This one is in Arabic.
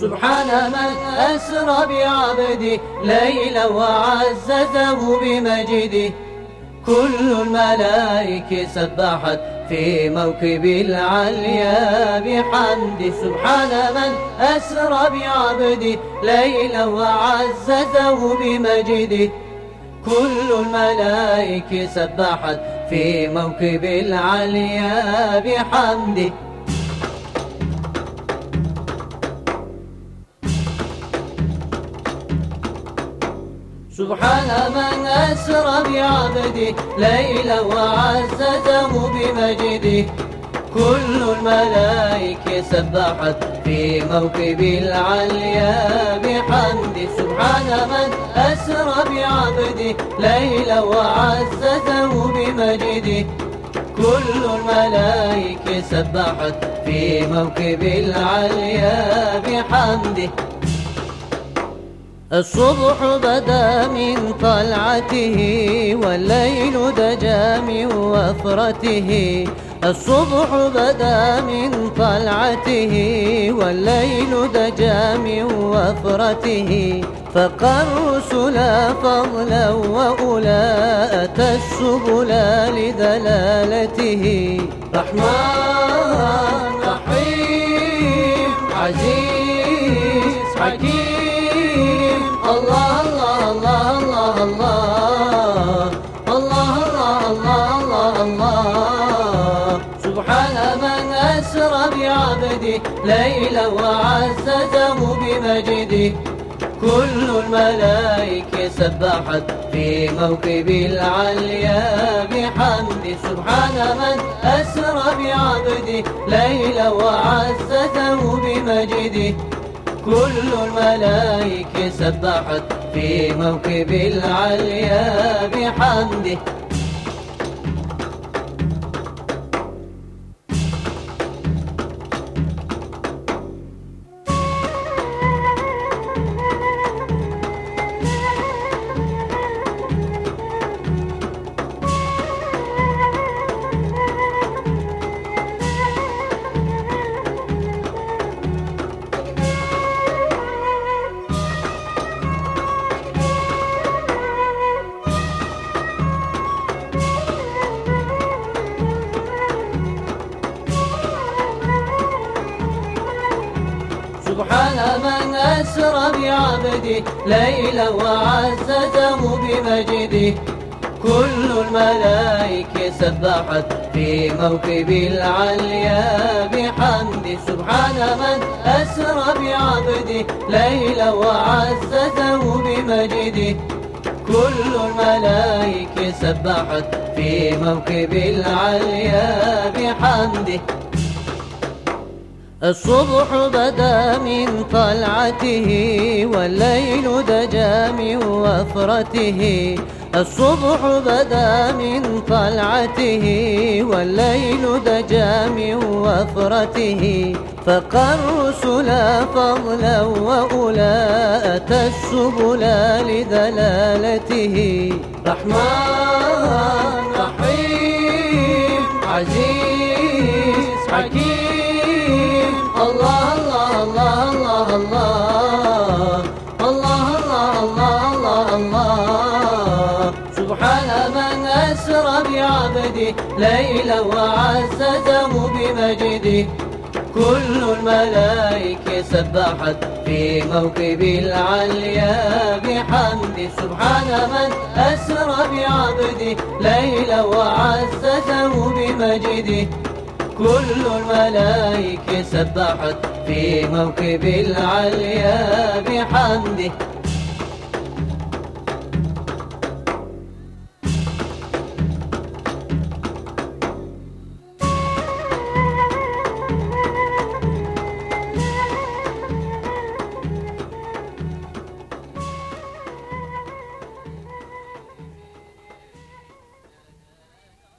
سبحان من أسرى بعبده ليلا وعززه بمجده. كل الملائكة سبحت في موكب العليا بحمد. سبحان من أسرى بعبده ليلا وعززه بمجده. كل الملائكة سبحت في موكب العليا بحمده. سبحان من أسرى بعبده ليلا وعززه بمجده. كل الملائكة سبحت في موكب العليا بحمد. سبحان من أسرى بعبده ليلا وعززه بمجده. كل الملائكة سبحت في موكب العليا بحمده. الصبح بدا من طلعته والليل دجا من وفرته. الصبح بدا من طلعته والليل دجا من وفرته. فقى الرسل فضلا وأولى أتى السبل لدلالته. رحمن رحيم عزيز الله الله الله الله الله الله الله الله سبحان من أسرى بعبده ليلا وعززه بمجده كل الملائكة سبحت في موكب العليا بحمد سبحان من أسرى بعبده ليلا وعززه بمجده كل الملائكة سبحت في موكب العليا بحمده. من أسرى بعبده ليلا وعززه بمجده كل الملائكة سبحت في موكب العليا بحمد. سبحان من أسرى بعبده ليلا وعززه بمجده كل الملائكة سبحت في موكب العليا بحمده الصبح بدا من طلعته والليل دجا من وفرته. الصبح بدا من طلعته والليل دجا من وفرته. فقى الرسل فضلا وأولى أتى السبل لدلالته رحمن رحيم عزيز. أسرى بعبده ليلا وعززه بمجده كل الملائكة سبحت في موكب العليا بحمد. سبحان من أسرى بعبده ليلا وعززه بمجده كل الملائكة سبحت في موكب العليا بحمده